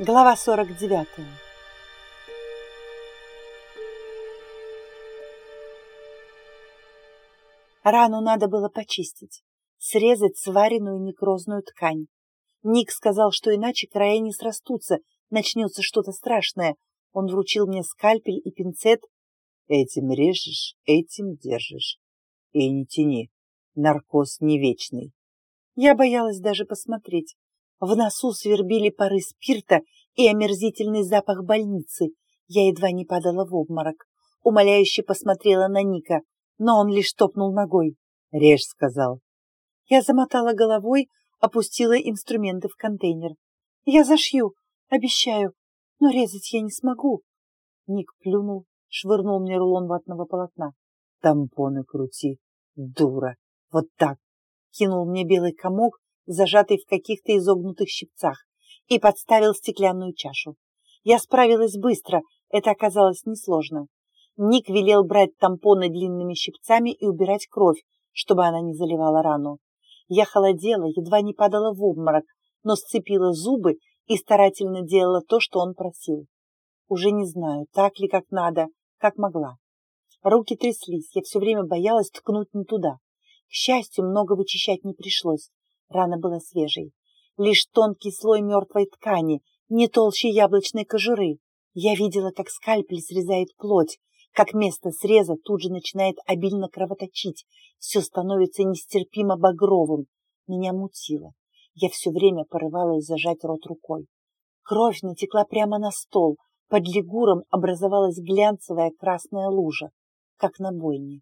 Глава 49 Рану надо было почистить, срезать сваренную некрозную ткань. Ник сказал, что иначе края не срастутся, начнется что-то страшное. Он вручил мне скальпель и пинцет. Этим режешь, этим держишь. И не тяни, наркоз не вечный. Я боялась даже посмотреть. В носу свербили пары спирта и омерзительный запах больницы. Я едва не падала в обморок. Умоляюще посмотрела на Ника, но он лишь топнул ногой. «Режь», — сказал. Я замотала головой, опустила инструменты в контейнер. «Я зашью, обещаю, но резать я не смогу». Ник плюнул, швырнул мне рулон ватного полотна. «Тампоны крути, дура, вот так!» Кинул мне белый комок, зажатый в каких-то изогнутых щипцах, и подставил стеклянную чашу. Я справилась быстро, это оказалось несложно. Ник велел брать тампоны длинными щипцами и убирать кровь, чтобы она не заливала рану. Я холодела, едва не падала в обморок, но сцепила зубы и старательно делала то, что он просил. Уже не знаю, так ли как надо, как могла. Руки тряслись, я все время боялась ткнуть не туда. К счастью, много вычищать не пришлось. Рана была свежей. Лишь тонкий слой мертвой ткани, не толще яблочной кожуры. Я видела, как скальпель срезает плоть, как место среза тут же начинает обильно кровоточить. Все становится нестерпимо багровым. Меня мутило. Я все время порывалась зажать рот рукой. Кровь натекла прямо на стол. Под лигуром образовалась глянцевая красная лужа, как на бойне.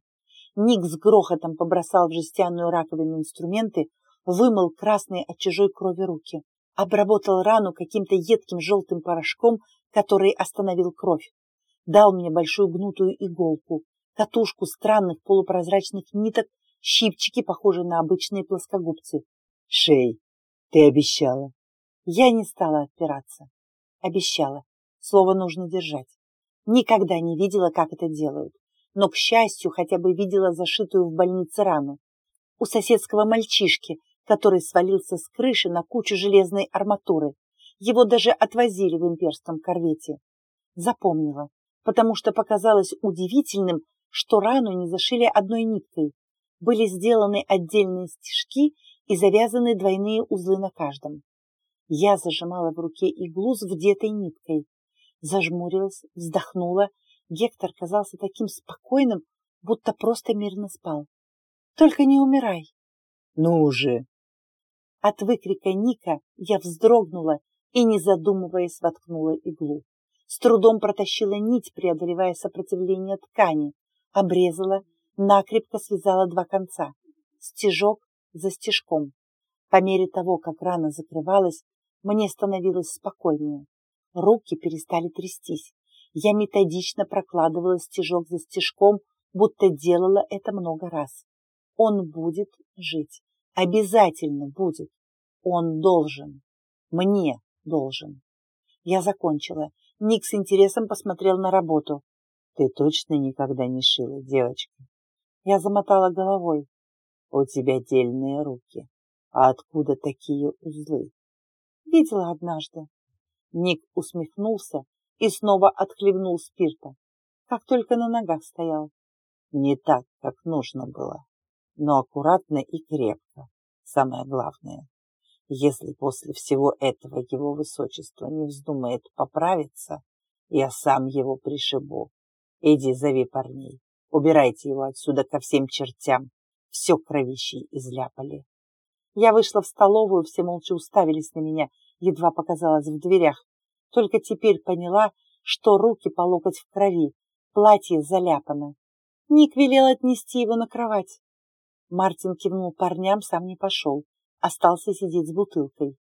Ник с грохотом побросал в жестяную раковину инструменты, вымыл красные от чужой крови руки, обработал рану каким-то едким желтым порошком, который остановил кровь. Дал мне большую гнутую иголку, катушку странных полупрозрачных ниток, щипчики, похожие на обычные плоскогубцы. «Шей, ты обещала!» Я не стала отпираться. Обещала. Слово нужно держать. Никогда не видела, как это делают но, к счастью, хотя бы видела зашитую в больнице рану. У соседского мальчишки, который свалился с крыши на кучу железной арматуры. Его даже отвозили в имперском корвете. Запомнила, потому что показалось удивительным, что рану не зашили одной ниткой. Были сделаны отдельные стежки и завязаны двойные узлы на каждом. Я зажимала в руке иглу с вдетой ниткой. Зажмурилась, вздохнула Гектор казался таким спокойным, будто просто мирно спал. «Только не умирай!» «Ну уже!» От выкрика Ника я вздрогнула и, не задумываясь, воткнула иглу. С трудом протащила нить, преодолевая сопротивление ткани, обрезала, накрепко связала два конца, стежок за стежком. По мере того, как рана закрывалась, мне становилось спокойнее. Руки перестали трястись. Я методично прокладывала стежок за стежком, будто делала это много раз. Он будет жить. Обязательно будет. Он должен. Мне должен. Я закончила. Ник с интересом посмотрел на работу. Ты точно никогда не шила, девочка? Я замотала головой. У тебя дельные руки. А откуда такие узлы? Видела однажды. Ник усмехнулся и снова отхлебнул спирта, как только на ногах стоял. Не так, как нужно было, но аккуратно и крепко, самое главное. Если после всего этого его высочество не вздумает поправиться, я сам его пришибу. Иди, зови парней, убирайте его отсюда ко всем чертям, все кровищей изляпали. Я вышла в столовую, все молча уставились на меня, едва показалась в дверях. Только теперь поняла, что руки по локоть в крови, платье заляпано. Ник велел отнести его на кровать. Мартин кивнул парням, сам не пошел. Остался сидеть с бутылкой.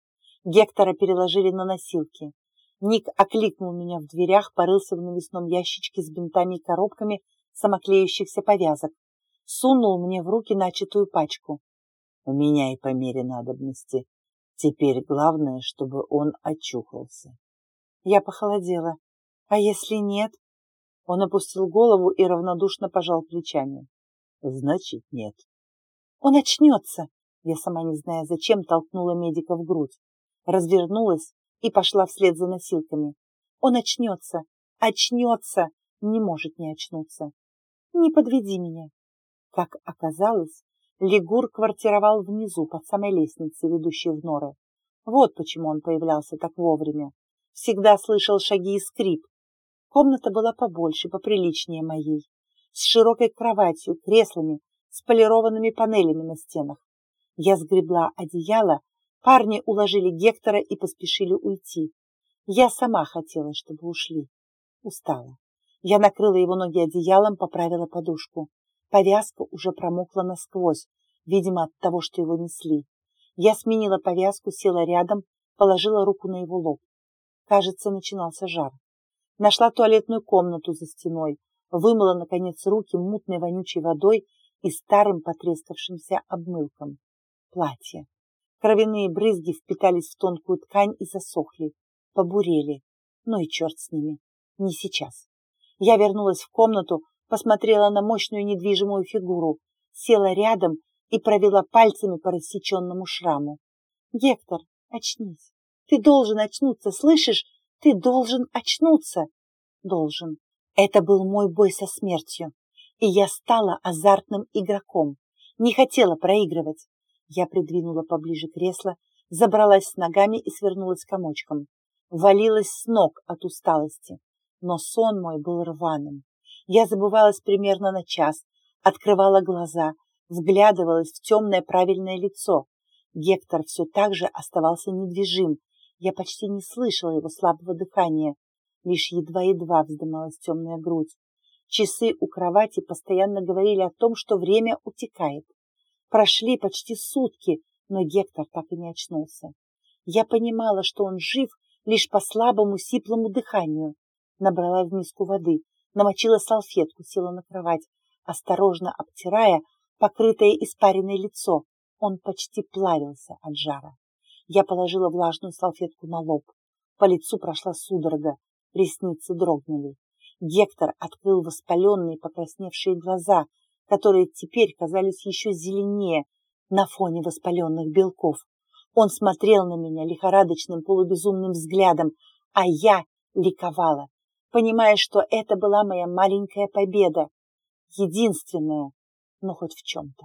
Гектора переложили на носилки. Ник окликнул меня в дверях, порылся в навесном ящичке с бинтами и коробками самоклеющихся повязок. Сунул мне в руки начатую пачку. У меня и по мере надобности. Теперь главное, чтобы он очухался. Я похолодела. А если нет? Он опустил голову и равнодушно пожал плечами. Значит, нет. Он очнется. Я сама не зная, зачем толкнула медика в грудь. Развернулась и пошла вслед за носилками. Он очнется, очнется, не может не очнуться. Не подведи меня. Как оказалось, Лигур квартировал внизу, под самой лестницей, ведущей в норы. Вот почему он появлялся так вовремя. Всегда слышал шаги и скрип. Комната была побольше, поприличнее моей, с широкой кроватью, креслами, с полированными панелями на стенах. Я сгребла одеяло, парни уложили Гектора и поспешили уйти. Я сама хотела, чтобы ушли. Устала. Я накрыла его ноги одеялом, поправила подушку. Повязка уже промокла насквозь, видимо, от того, что его несли. Я сменила повязку, села рядом, положила руку на его лоб. Кажется, начинался жар. Нашла туалетную комнату за стеной, вымыла, наконец, руки мутной вонючей водой и старым потрескавшимся обмылком. Платье. Кровяные брызги впитались в тонкую ткань и засохли, побурели. Ну и черт с ними. Не сейчас. Я вернулась в комнату, посмотрела на мощную недвижимую фигуру, села рядом и провела пальцами по рассеченному шраму. «Гектор, очнись! Ты должен очнуться, слышишь? Ты должен очнуться!» «Должен. Это был мой бой со смертью, и я стала азартным игроком. Не хотела проигрывать. Я придвинула поближе кресло, забралась с ногами и свернулась комочком. Валилась с ног от усталости, но сон мой был рваным. Я забывалась примерно на час, открывала глаза, вглядывалась в темное правильное лицо. Гектор все так же оставался недвижим. Я почти не слышала его слабого дыхания. Лишь едва-едва вздымалась темная грудь. Часы у кровати постоянно говорили о том, что время утекает. Прошли почти сутки, но Гектор так и не очнулся. Я понимала, что он жив лишь по слабому сиплому дыханию. Набрала в миску воды, намочила салфетку, села на кровать, осторожно обтирая покрытое испаренное лицо. Он почти плавился от жара. Я положила влажную салфетку на лоб. По лицу прошла судорога, ресницы дрогнули. Гектор открыл воспаленные покрасневшие глаза, которые теперь казались еще зеленее на фоне воспаленных белков. Он смотрел на меня лихорадочным полубезумным взглядом, а я ликовала, понимая, что это была моя маленькая победа, единственная, но хоть в чем-то.